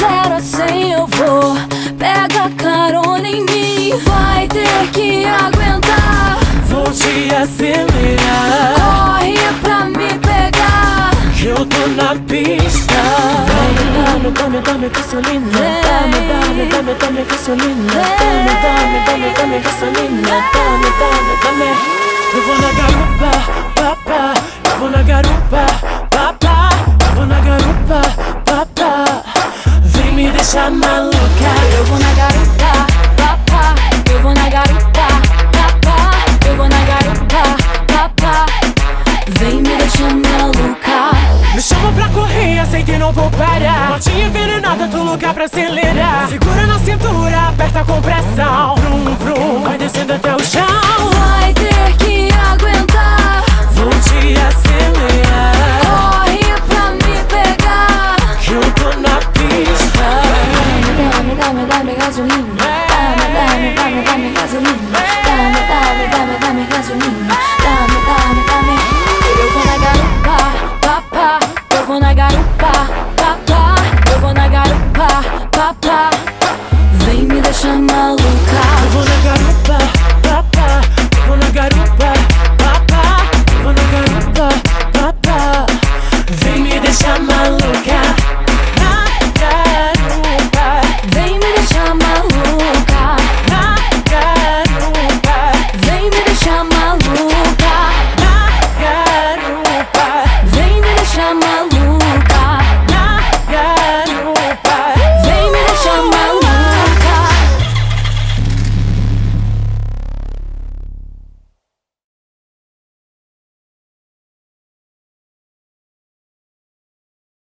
zero a cem eu vou. Pega carona em mim, vai ter que aguentar. Vou te acelerar. Corre pra me pegar. Eu tô na pista. Dame, dame, dame gasolina. Dame, dame, dame, dame gasolina. Dame, dame, dame, dame gasolina. Dame, dame, dame. Eu vou na garupa, papá. Eu vou na garupa, Deixar maluca. Eu vou na garupa, papá. Eu vou na garupa, papá. Eu vou na garupa, papá. Vem me deixar maluca. Me chama pra correr, sei que não vou parar. Morte envenenada, tu lugar pra acelerar. Segura gasolina. Dame, dame, dame, dame gasolina. Dame, dame, dame, dame gasolina. Dame, dame, dame. Eu vou na garupa, papá. Eu vou na garupa,